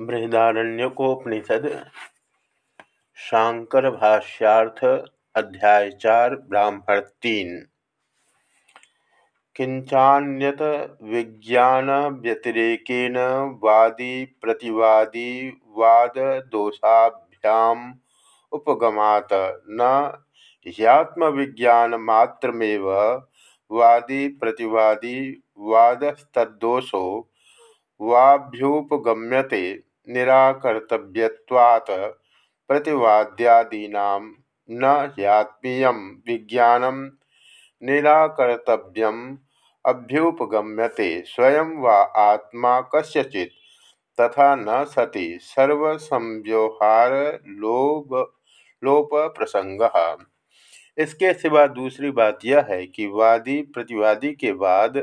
बृहदारण्यकोपनिषद शांकर भाष्यार्थ अध्याय चार, ब्राह्मण तीन। किंचान्यत विज्ञान व्यतिरेकेन वादी प्रतिवादी वाद दोषाभ्याम उपगमात। न ह्यात्म विज्ञान मात्रमेव वादी प्रतिवादी वादस्तोषो वाभ्युपगम्यते निराकर्तव्यवात् प्रतिवाद्यादीना न ह्यात्मीय विज्ञान निराकर्तव्यम अभ्युपगम्यते स्वयं वा आत्मा कस्यचि तथा न सति सर्वसंव्यवहार लोभ लोप प्रसंग इसके सिवा दूसरी बात यह है कि वादी प्रतिवादी के वाद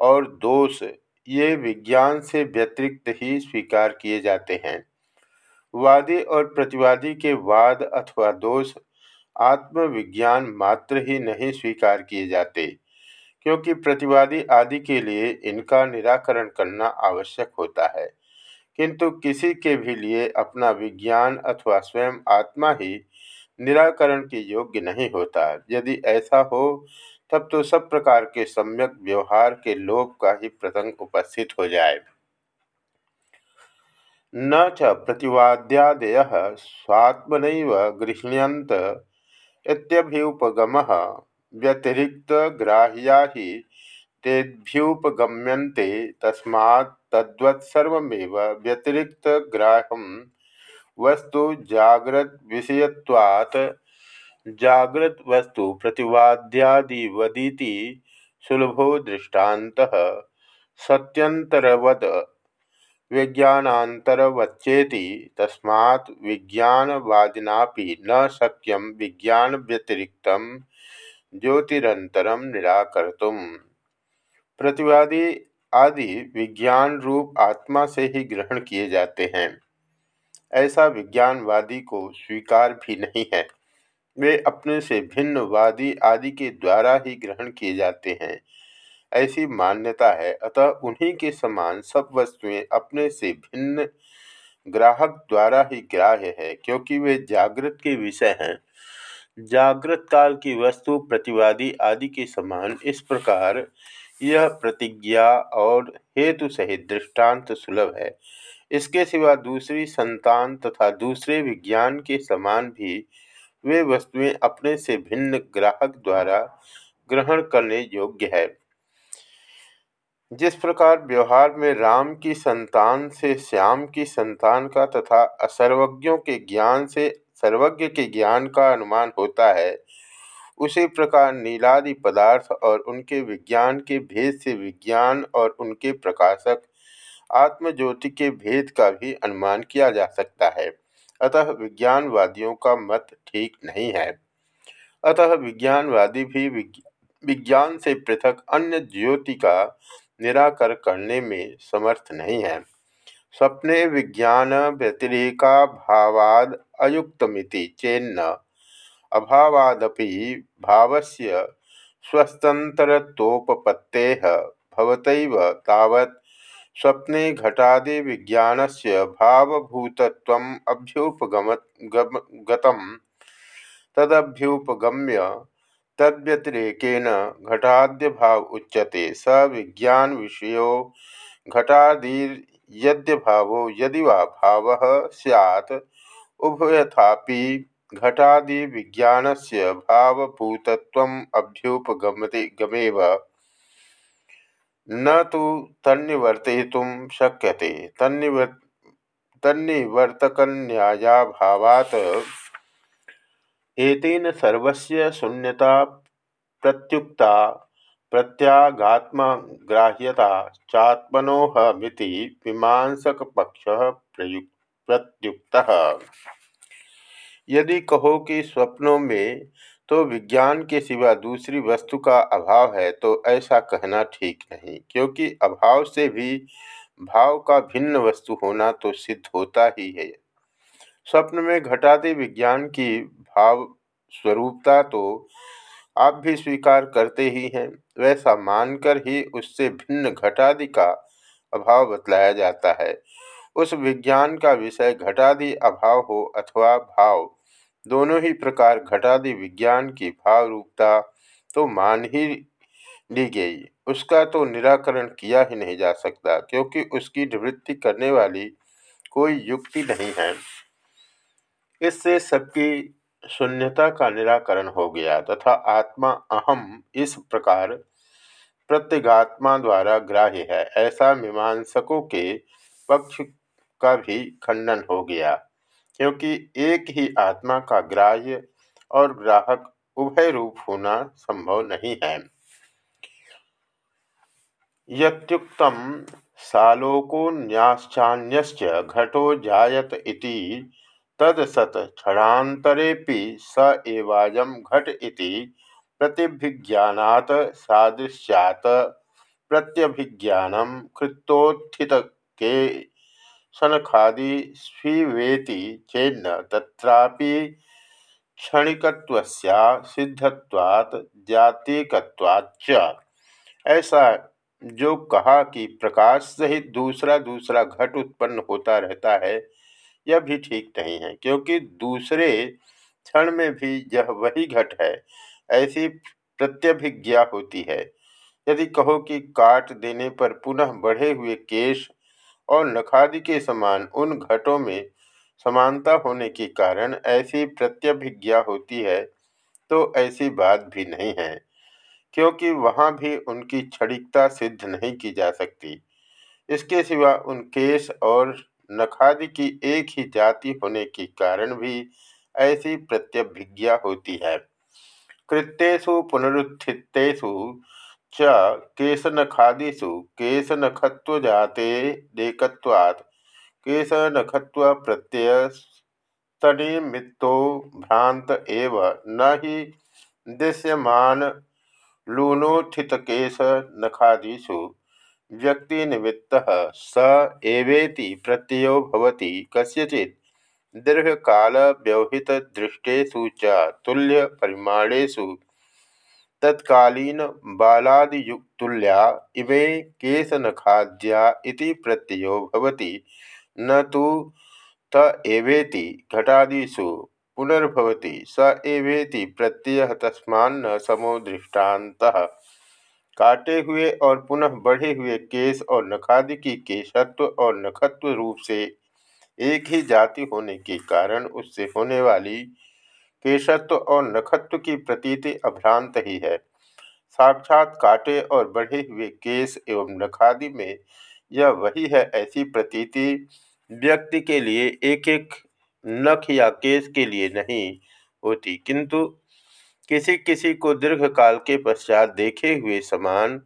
और दोष ये विज्ञान से व्यतिरिक्त ही स्वीकार किए जाते हैं। वादी और प्रतिवादी के वाद अथवा दोष आत्मविज्ञान मात्र ही नहीं स्वीकार किए जाते, क्योंकि प्रतिवादी आदि के लिए इनका निराकरण करना आवश्यक होता है। किंतु किसी के भी लिए अपना विज्ञान अथवा स्वयं आत्मा ही निराकरण के योग्य नहीं होता। यदि ऐसा हो तब तो सब प्रकार के सम्यक व्यवहार के लोभ का ही प्रसंग उपस्थित हो जाए। न च प्रतिवाद्यादय स्वात्मन गृह्यंत इत्यभ्युपगम व्यतिरिक्त ग्राह्या ही तेभ्युपगम्यन्ते तस्मात् तद्वत्सर्वमेव व्यतिरिक्त ग्राह्यम वस्तु जागृत विषयत्वात् जागृत वस्तु प्रतिवाद्यादिवदी सुलभो दृष्टात सत्यंतरवद विज्ञानांतरवच्चेति तस्मा विज्ञानवादिना न शक्यम विज्ञान व्यतिरिक्त ज्योतिरंतरम निराकर्तुम प्रतिवादी आदि विज्ञान रूप आत्मा से ही ग्रहण किए जाते हैं। ऐसा विज्ञानवादी को स्वीकार भी नहीं है। वे अपने से भिन्न वादी आदि के द्वारा ही ग्रहण किए जाते हैं। ऐसी मान्यता है। अतः उन्हीं के समान सब वस्तुएँ अपने से भिन्न ग्राहक द्वारा ही ग्राह्य है, क्योंकि वे जागृत के विषय हैं। जागृत काल की वस्तु, प्रतिवादी आदि के समान इस प्रकार यह प्रतिज्ञा और हेतु सहित दृष्टांत सुलभ है। इसके सिवा दूसरी संतान तथा दूसरे विज्ञान के समान भी वे वस्तुएँ अपने से भिन्न ग्राहक द्वारा ग्रहण करने योग्य है। जिस प्रकार व्यवहार में राम की संतान से श्याम की संतान का तथा असर्वज्ञों के ज्ञान से सर्वज्ञ के ज्ञान का अनुमान होता है, उसी प्रकार नीलादि पदार्थ और उनके विज्ञान के भेद से विज्ञान और उनके प्रकाशक आत्मज्योति के भेद का भी अनुमान किया जा सकता है। अतः विज्ञानवादियों का मत ठीक नहीं है। अतः विज्ञानवादी भी विज्ञान से पृथक अन्य ज्योति का निराकर करने में समर्थ नहीं है। स्वप्ने विज्ञान व्यतिरेका भावाद अयुक्तमिति चेन्न। अभावादपि भावस्य स्वतंत्रतोपत्ते भवतैव तावत् स्वप्ने घटादि विज्ञान से भावभूतत्वम् अभ्युपगम तदभ्युपगम्य तद्व्यतिरेकेन घटाद्य भाव उच्यते। स विज्ञान विषयो घटादीर्यद्य भावो यदि वा भाव सैत् उभयथापि घटादि विज्ञान से भावभूतत्वम् अभ्युपगमते, गमेव। न तो तन्निवर्तयितुं शक्यते। तन्निवर् तन्निवर्तकन्यायाभावात् एतेन सर्वस्य शून्यता प्रत्युक्ता प्रत्यागात्मग्राह्यता चात्मनोहमिति मीमांसकपक्षः प्रत्युक्तः। यदि कहो कि स्वप्नों में तो विज्ञान के सिवा दूसरी वस्तु का अभाव है तो ऐसा कहना ठीक नहीं। क्योंकि अभाव से भी भाव का भिन्न वस्तु होना तो सिद्ध होता ही है। स्वप्न में घटाते विज्ञान की भाव स्वरूपता तो आप भी स्वीकार करते ही हैं। वैसा मानकर ही उससे भिन्न घटादि का अभाव बतलाया जाता है। उस विज्ञान का विषय घटादि अभाव हो अथवा भाव दोनों ही प्रकार घटादि विज्ञान की भाव रूपता तो मान ही ली गई। उसका तो निराकरण किया ही नहीं जा सकता, क्योंकि उसकी निवृत्ति करने वाली कोई युक्ति नहीं है। इससे सबकी शून्यता का निराकरण हो गया तथा आत्मा अहम इस प्रकार प्रत्यगात्मा द्वारा ग्राह्य है, ऐसा मीमांसकों के पक्ष का भी खंडन हो गया। क्योंकि एक ही आत्मा का ग्राह्य और ग्राहक उभय रूप होना संभव नहीं है। यत्युक्तम सालोकोन्याश्चान्यश्च घटो जायत इति तदसत क्षणान्तरेऽपि स एवायं घट इति प्रतिभिज्ञानात् सादृश्यात् प्रत्यभिज्ञानं कृत्तोत्थितके सनखादि स्वीवेति चेन्न तत्रापि क्षणिकत्वस्या सिद्धत्वात् जातिकत्वाच्च ऐसा जो कहा कि प्रकाश सहित दूसरा दूसरा घट उत्पन्न होता रहता है, यह भी ठीक नहीं है, क्योंकि दूसरे क्षण में भी यह वही घट है, ऐसी प्रत्यभिज्ञा होती है। यदि कहो कि काट देने पर पुनः बढ़े हुए केश और नखादि के समान उन घटों में समानता होने के कारण ऐसी प्रत्यभिज्ञा होती है तो ऐसी बात भी नहीं है, क्योंकि वहाँ भी उनकी क्षणिकता सिद्ध नहीं की जा सकती। इसके सिवा उन केश और नखादि की एक ही जाति होने के कारण भी ऐसी प्रत्यभिज्ञा होती है। कृत्येषु पुनरुत्थितेषु च केशनखादिषु केशनखत्वजाते देकत्वात् केशनखत्व प्रत्यय तनिमित्तो भ्रांत एव। न ही दृश्यमान लूनोत्थितकेश नखादिषु व्यक्तिनिमित्त स एवेति प्रत्ययो भवति। कस्यचित् दीर्घकालव्यवहितदृष्टेषु च तुल्यपरिमाणेषु तत्कालीनबालादियुक्तुल्या इमे केशनखाद्या इति प्रत्ययो भवति। न तो त एवेति घटादिषु पुनर्भवति। स एवेति प्रत्यय तस्मान्न समो दृष्टांत। काटे हुए और पुनः बढ़े हुए केश और नखादि की केशत्व और नखत्व रूप से एक ही जाति होने के कारण उससे होने वाली केशत्व और नखत्व की प्रतीति अभ्रांत ही है। साक्षात काटे और बढ़े हुए केश एवं नखादि में यह वही है ऐसी प्रतीति व्यक्ति के लिए एक एक नख या केश के लिए नहीं होती। किंतु किसी किसी को दीर्घ काल के पश्चात देखे हुए समान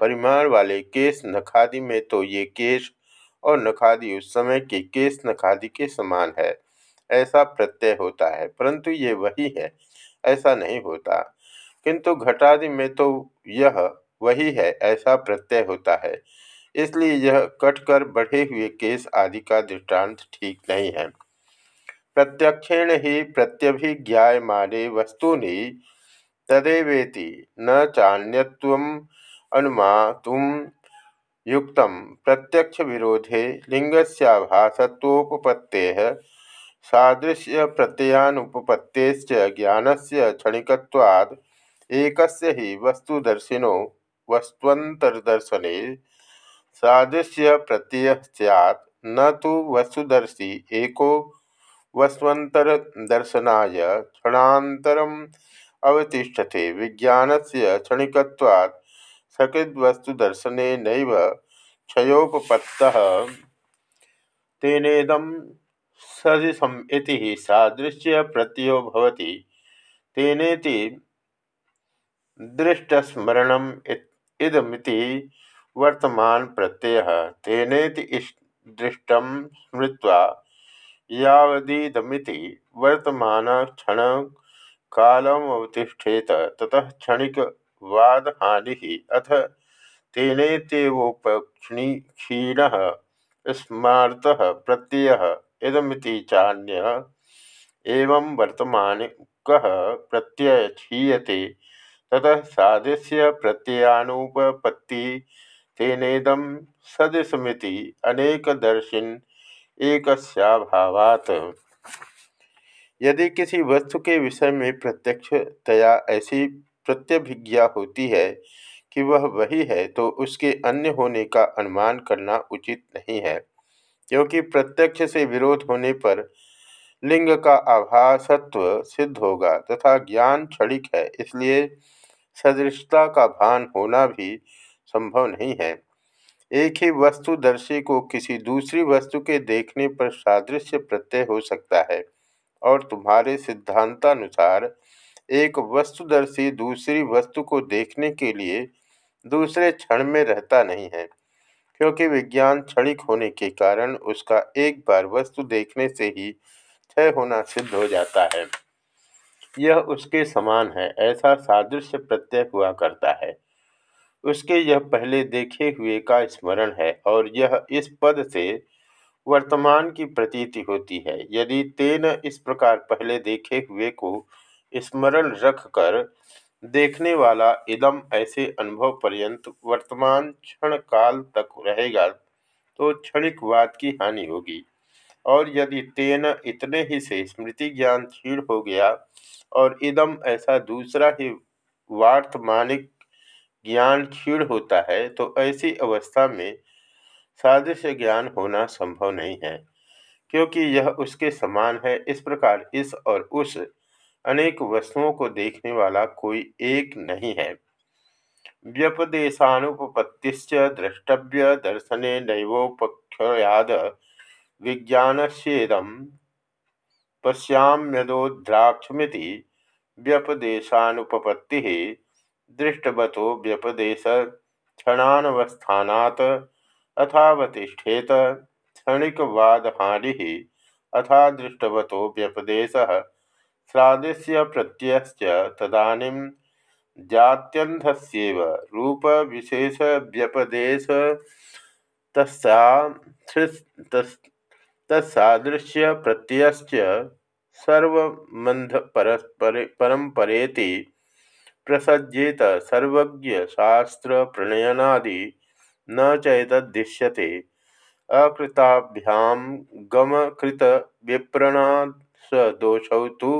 परिमाण वाले केश नखादि में तो ये केश और नखादि उस समय के केस नखादि के समान है। ऐसा प्रत्यय होता है, परंतु ये वही है, ऐसा नहीं होता। किंतु घटादि में तो यह वही है, ऐसा प्रत्यय होता है। इसलिए यह कटकर बढ़े हुए केस आदि का दृष्टांत ठीक नहीं है। प्रत्यक्षेण ही प्रत्यभिज्ञायमाने वस्तूनि तदेवेति न चान्यत्वम् अनुमातुं युक्त प्रत्यक्ष विरोधे लिंगस्याभासत्वोपपत्तेः सादृश्य प्रत्ययानुपपत्तेश्च ज्ञानस्य क्षणिकत्वात् एकस्य ही वस्तुदर्शिनो वस्त्वन्तर्दर्शने। सादृश्य प्रत्यय सैत् न तो वस्तुदर्शी एको वस्वन्तरदर्शनाय क्षणान्तरम् अवतिष्ठते। विज्ञान से क्षणिकवाद सकृद्वस्तुदर्शने नैव क्षयोपपत्तः। तेनेदम सदिशम इति सादृश्य प्रत्ययो भवति। तेनेति दृष्टस्मरणम इदमिति वर्तमान प्रत्यय तेनेति दृष्टम स्मृत्वा यावदीदमिति वर्तमान क्षण कालमवतिष्ठेत ततः क्षणिक वादहानि अथ तेनेतेवोपक्षिणी क्षीण स्मार्त प्रत्यय। इदमिति चान्य। एवं वर्तमान कह प्रत्यय क्षीयते ततः सादृश्य प्रत्ययानुपपत्ति तेनेदम अनेकदर्शिन एक यदि किसी वस्तु के विषय में प्रत्यक्षतया ऐसी प्रत्यभिज्ञा होती है कि वह वही है तो उसके अन्य होने का अनुमान करना उचित नहीं है। क्योंकि प्रत्यक्ष से विरोध होने पर लिंग का आभासत्व सिद्ध होगा तथा ज्ञान क्षणिक है, इसलिए सदृशता का भान होना भी संभव नहीं है। एक ही वस्तुदर्शी को किसी दूसरी वस्तु के देखने पर सादृश्य प्रत्यय हो सकता है, और तुम्हारे सिद्धांतानुसार एक वस्तुदर्शी दूसरी वस्तु को देखने के लिए दूसरे क्षण में रहता नहीं है। क्योंकि विज्ञान क्षणिक होने के कारण उसका एक बार वस्तु देखने से ही क्षय होना सिद्ध हो जाता है। यह उसके समान है, ऐसा सादृश्य प्रत्यय हुआ करता है। उसके यह पहले देखे हुए का स्मरण है और यह इस पद से वर्तमान की प्रतीति होती है। यदि तेन इस प्रकार पहले देखे हुए को स्मरण रखकर देखने वाला इदम ऐसे अनुभव पर्यंत वर्तमान क्षण काल तक रहेगा तो क्षणिकवाद की हानि होगी। और यदि तेन इतने ही से स्मृति ज्ञान क्षीण हो गया और इदम ऐसा दूसरा ही वार्तमानिक ज्ञान क्षीण होता है तो ऐसी अवस्था में सादृश्य ज्ञान होना संभव नहीं है, क्योंकि यह उसके समान है। इस प्रकार इस और उस अनेक वस्तुओं को देखने वाला कोई एक नहीं है। व्यपदेशानुपत्तिश्च द्रष्टव्य दर्शने नैवोपख्याद विज्ञानस्येदम पश्याम्यदोद्राक्षमिति व्यपदेशानुपत्ति दृष्टवतो व्यपदेश क्षणानवस्थानात् अथावतिष्ठेत क्षणिकवादहानि अथा दृष्टवतो व्यपदेश श्रादस्य प्रत्ययश्च तदानीं जात्यन्धस्येव। रूपविशेषव्यपदेश तत्सादृश्य प्रत्ययश्च सर्वमन्धपरम्परेति प्रसज्येत। सर्वज्ञ शास्त्र प्रणयनादि न चैतदृश्यते अकृताभ्याम गमकृत विप्रणासदोषौ तो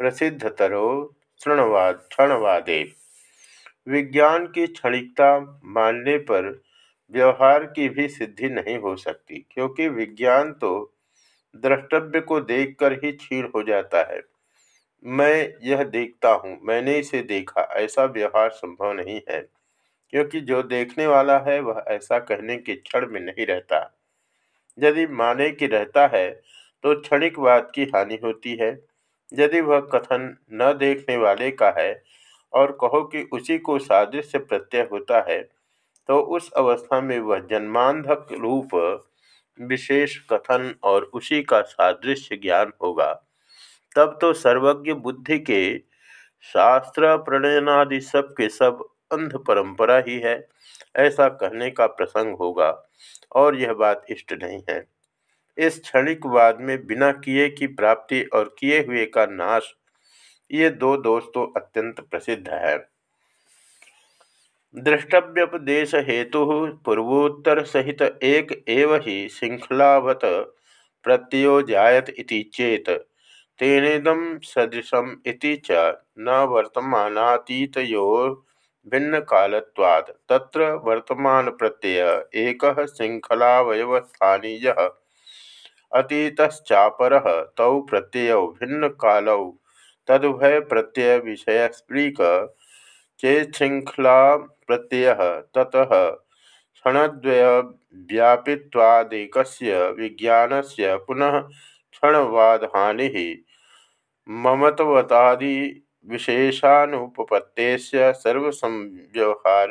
प्रसिद्धतरो क्षणवाद क्षणवादे विज्ञान की क्षणिकता मानने पर व्यवहार की भी सिद्धि नहीं हो सकती, क्योंकि विज्ञान तो द्रष्टव्य को देखकर ही क्षीण हो जाता है। मैं यह देखता हूँ, मैंने इसे देखा, ऐसा व्यवहार संभव नहीं है, क्योंकि जो देखने वाला है वह ऐसा कहने के क्षण में नहीं रहता। यदि माने कि रहता है तो क्षणिकवाद की हानि होती है। यदि वह कथन न देखने वाले का है और कहो कि उसी को सादृश्य प्रत्यय होता है तो उस अवस्था में वह जन्मांधक रूप, विशेष कथन और उसी का सादृश्य ज्ञान होगा। तब तो सर्वज्ञ बुद्धि के शास्त्र प्रणयनादि सब के सब अंध परंपरा ही है, ऐसा कहने का प्रसंग होगा, और यह बात इष्ट नहीं है। इस क्षणिकवाद में बिना किए की प्राप्ति और किए हुए का नाश, ये दो दोष तो अत्यंत प्रसिद्ध है। दृष्टव्यपदेश हेतु पूर्वोत्तर सहित एक एव ही श्रृंखलावत प्रत्ययो जायत इति चेत तेनेदम सदृशम इति च न वर्तमानातीतो भिन्न कालत्वाद तत्र वर्तमान प्रत्यय एक श्रृंखलावयवस्थानीय। अतीतश्चापर तौ प्रत्यय भिन्न कालौ तदुभय प्रत्यय विषय स्प्रीक चेशृंखला प्रत्यय ततः क्षणद्वय व्यापित्वादेकस्य विज्ञानस्य पुनः क्षणवादहानि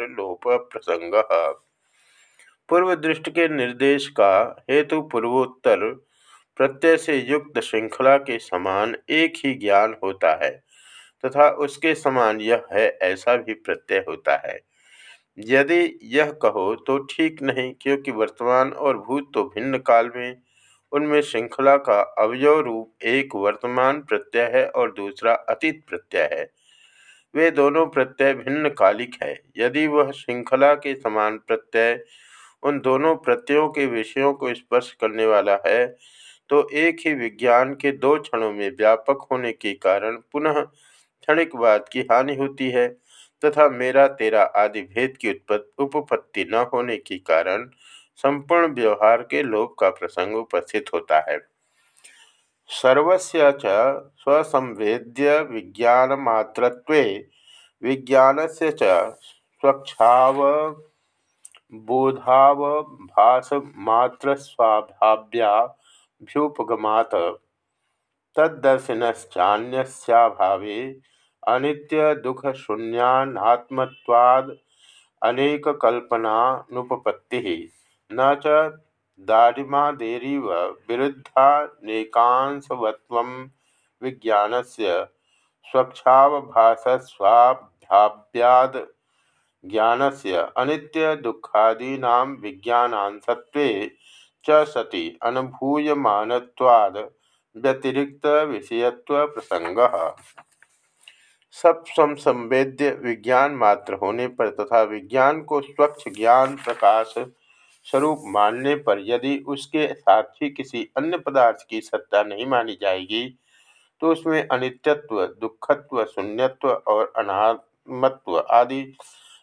लोप प्रसंग पूर्व दृष्टि के निर्देश का हेतु पूर्वोत्तर प्रत्यय से युक्त श्रृंखला के समान एक ही ज्ञान होता है, तथा उसके समान यह है, ऐसा भी प्रत्यय होता है। यदि यह कहो तो ठीक नहीं, क्योंकि वर्तमान और भूत तो भिन्न काल में, उनमें श्रृंखला का अवयव रूप एक वर्तमान प्रत्यय है और दूसरा अतीत प्रत्यय है। वे दोनों प्रत्यय भिन्न कालिक है। यदि वह श्रृंखला के समान प्रत्यय उन दोनों प्रत्ययों के विषयों को स्पर्श करने वाला है तो एक ही विज्ञान के दो क्षणों में व्यापक होने के कारण पुनः क्षणिकवाद की हानि होती है, तथा मेरा तेरा आदि भेद की उपपत्ति न होने के कारण संपूर्ण व्यवहार के लोप का प्रसंग उपस्थित होता है। सर्वस्य च स्वसंवेद्य विज्ञानमात्रत्वे, विज्ञानस्य च स्वच्छाव बोधावभासमात्रस्वाभाव्याभ्युपगमात् तद्दर्शिनश्चान्यस्याभावे अनित्यदुःखशून्यात्मत्वाद् अनेककल्पनानुपपत्तिः। न च दारिमादेरीव विरुद्धानेकांशवत्वं विज्ञानस्य स्वच्छावभासस्वाभाव्याद् ज्ञानस्य अनित्यदुःखादीनां विज्ञानांशत्वे च सति अनुभूयमानत्वाद् व्यतिरिक्तविषयत्वप्रसङ्गः। सब संवेद्य विज्ञान मात्र होने पर तथा विज्ञान को स्वच्छ ज्ञान प्रकाश स्वरूप मानने पर यदि उसके साक्षी किसी अन्य पदार्थ की सत्ता नहीं मानी जाएगी तो उसमें अनित्यत्व, दुखत्व, शून्यत्व और अनात्मत्व आदि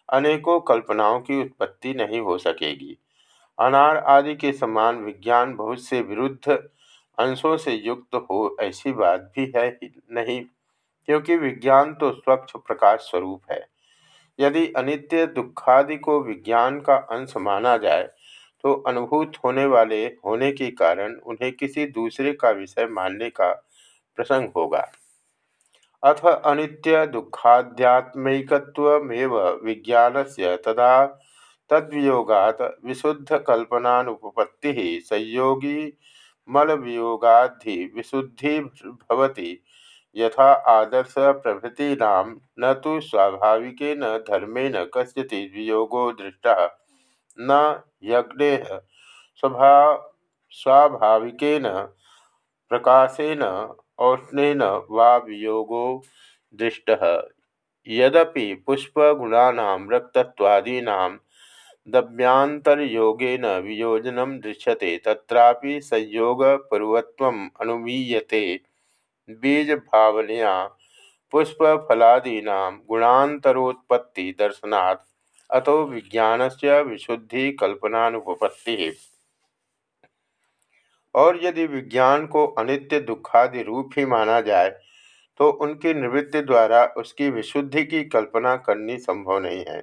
अनेकों कल्पनाओं की उत्पत्ति नहीं हो सकेगी। अनार आदि के समान विज्ञान बहुत से विरुद्ध अंशों से युक्त हो, ऐसी बात भी है नहीं, क्योंकि विज्ञान तो स्वच्छ प्रकाश स्वरूप है। यदि अनित्य दुखादि को विज्ञान का अंश माना जाए तो अनुभूत होने वाले, होने के कारण उन्हें किसी दूसरे का विषय मानने का प्रसंग होगा। अथ अनित्य दुखाध्यात्मिकत्वमेव विज्ञान से तदा तद्वियोगात विशुद्ध कल्पनानुपपत्ति संयोगी मल वियोगाधि विशुद्धि भवति। यथा आदर्श प्रभृतीना न तो स्वाभाविक धर्मेण कस्यचि वियोगो दृष्टा। न यज्ञे स्वभा स्वाभाविक प्रकाशेन औष्णेन वा वियोगो दृष्ट। यद्यपि पुष्पगुणा रक्तत्वादीना दव्यांतरयोगेन वियोजन दृश्यते, तत्रापि संयोगपूर्वत्वम् अनुमीयते। बीज भावनया पुष्पफलादीना गुणातरोत्पत्ति दर्शनात्, अतो विशुद्धि कल्पनानुपत्ति और यदि विज्ञान को अनित्य दुखादि रूप ही माना जाए तो उनकी निवृत्ति द्वारा उसकी विशुद्धि की कल्पना करनी संभव नहीं है।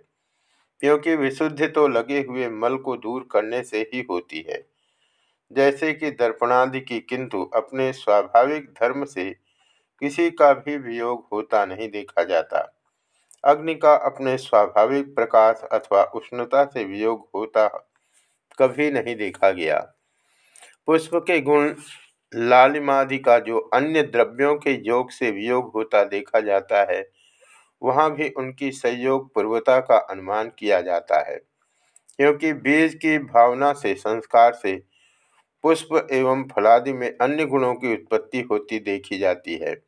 क्योंकि विशुद्धि तो लगे हुए मल को दूर करने से ही होती है। जैसे कि दर्पणादि की किंतु अपने स्वाभाविक धर्म से किसी का भी वियोग होता नहीं देखा जाता। अग्नि का अपने स्वाभाविक प्रकाश अथवा उष्णता से वियोग होता कभी नहीं देखा गया। पुष्प के गुण, लालिमादि का जो अन्य द्रव्यों के योग से वियोग होता देखा जाता है वहाँ भी उनकी संयोग पूर्वता का अनुमान किया जाता है। क्योंकि बीज की भावना से, संस्कार से पुष्प एवं फलादि में अन्य गुणों की उत्पत्ति होती देखी जाती है।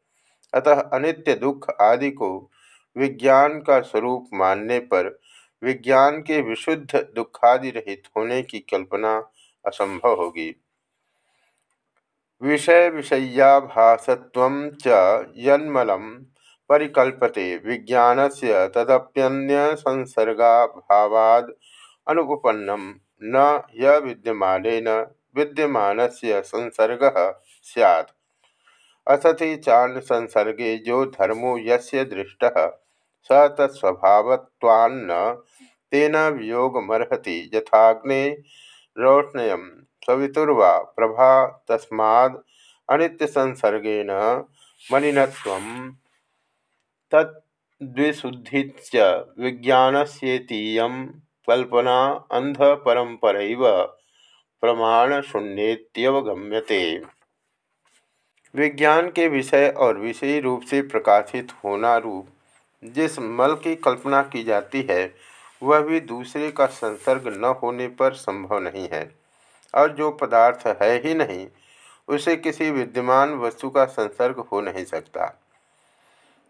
अतः अनित्य दुख आदि को विज्ञान का स्वरूप मानने पर विज्ञान के विशुद्ध दुखादि रहित होने की कल्पना असंभव होगी। विषय विषय्याभासत्व यन्मलम परिकल्पते विज्ञान से तदप्यन्य संसर्गाभावाद अनुपन्नम न यद्यमान विद्यमान से संसर्ग सैत् असति चान्न संसर्गे जो धर्मो यस्य दृष्ट, स तत्स्वभावत्वान्न तेन वियोगमर्हति यथाग्ने रोष्णय सवितुर्वा प्रभा तस्माद् अनित्यसंसर्गेण मलिनत्वं तद्विशुद्धिश्च विज्ञानस्येतीयं कल्पना अंधपरंपरैव प्रमाणशून्येत्यवगम्यते। विज्ञान के विषय और विषयी रूप से प्रकाशित होना रूप, जिस मल की कल्पना की जाती है, वह भी दूसरे का संसर्ग न होने पर संभव नहीं है। और जो पदार्थ है ही नहीं, उसे किसी विद्यमान वस्तु का संसर्ग हो नहीं सकता।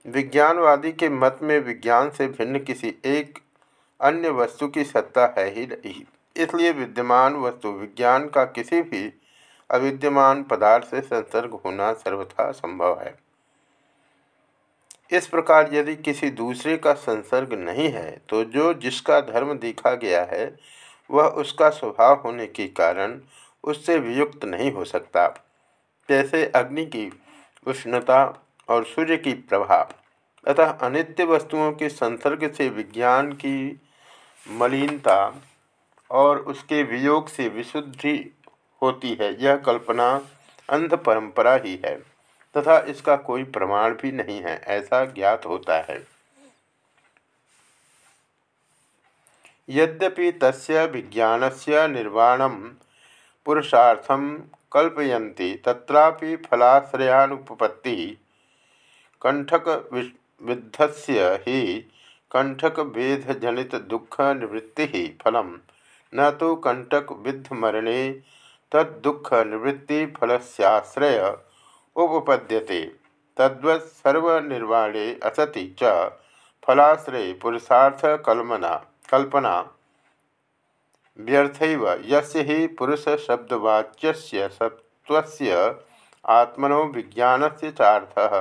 विज्ञानवादी के मत में विज्ञान से भिन्न किसी एक अन्य वस्तु की सत्ता है ही नहीं। इसलिए विद्यमान वस्तु विज्ञान का किसी भी अविद्यमान पदार्थ से संसर्ग होना सर्वथा संभव है। इस प्रकार यदि किसी दूसरे का संसर्ग नहीं है तो जो जिसका धर्म देखा गया है, वह उसका स्वभाव होने के कारण उससे वियुक्त नहीं हो सकता। जैसे अग्नि की उष्णता और सूर्य की प्रभा। अतः अनित्य वस्तुओं के संसर्ग से विज्ञान की मलिनता और उसके वियोग से विशुद्धि होती है, यह कल्पना अंध परंपरा ही है, तथा इसका कोई प्रमाण भी नहीं है, ऐसा ज्ञात होता है। यद्यपि तस्य विज्ञानस्य निर्वाणं पुरुषार्थं कल्पयन्ति, तत्रापि फलाश्रयानुपपत्ति कंठक विद्धस्य ही कंठक वेद जनित दुख निवृत्ति ही फलम। न तो कंटक विद्ध मरणे तद्दुख निवृत्ति फलस्याश्रय उपपद्यते। तद्वत् सर्वनिर्वाणे असति च फलाश्रय पुरुषार्थ कल्पना। कल्पना व्यर्थैव यस्य हि पुरुष शब्दवाच्यस्य सत्वस्य आत्मनो विज्ञानस्य चार्थः।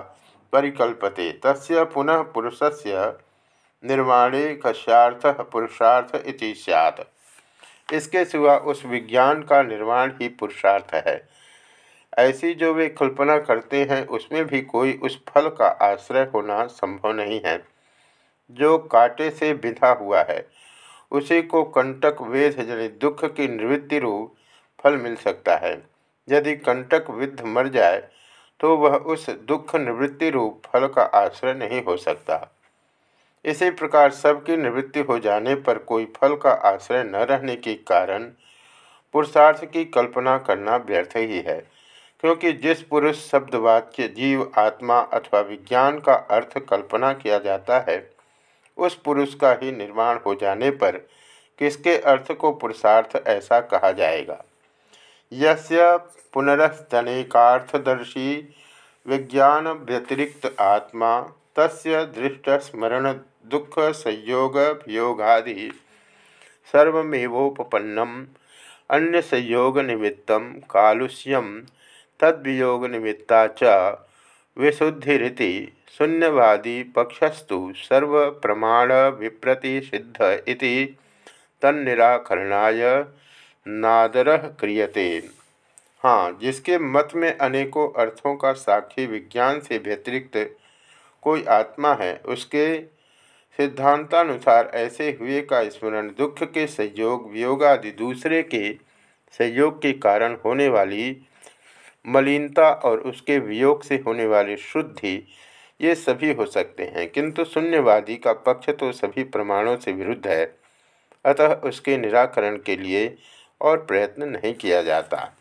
परिकल्पते। तस्य पुनः पुरुषस्य निर्माणे कस्यार्थः पुरुषार्थ इति स्यात्। इसके सिवा उस विज्ञान का निर्माण ही पुरुषार्थ है। ऐसी जो वे कल्पना करते हैं, उसमें भी कोई उस फल का आश्रय होना संभव नहीं है। जो कांटे से बिधा हुआ है, उसी को कंटक वेद जनित दुख की निवृत्ति रूप फल मिल सकता है। यदि कंटक विद्ध मर जाए तो वह उस दुख निवृत्ति रूप फल का आश्रय नहीं हो सकता। इसी प्रकार सबकी निवृत्ति हो जाने पर कोई फल का आश्रय न रहने के कारण पुरुषार्थ की कल्पना करना व्यर्थ ही है, क्योंकि जिस पुरुष शब्दवाच्य जीव, आत्मा अथवा विज्ञान का अर्थ कल्पना किया जाता है, उस पुरुष का ही निर्माण हो जाने पर किसके अर्थ को पुरुषार्थ ऐसा कहा जाएगा? यस्य पुनरस्तनेकार्थदर्शी विज्ञान व्यतिरिक्त आत्मा, तस्य दृष्ट स्मरण दुख संयोग वियोगादि सर्वमेवोपन्नम अन्य संयोग निमित्त कालुष्यम तद्वियोग निमित्ता च विशुद्धिरिति शून्यवादी पक्षस्तु सर्व प्रमाण विप्रतिषिद्ध इति तन्निराकरणाय नादर क्रियते। हाँ जिसके मत में अनेकों अर्थों का साक्षी विज्ञान से व्यतिरिक्त कोई आत्मा है, उसके सिद्धांतानुसार ऐसे हुए का स्मरण दुख के संयोग वियोग आदि दूसरे के संयोग के कारण होने वाली मलिनता और उसके वियोग से होने वाली शुद्धि, ये सभी हो सकते हैं। किंतु शून्यवादी का पक्ष तो सभी प्रमाणों से विरुद्ध है। अतः उसके निराकरण के लिए और प्रयत्न नहीं किया जाता।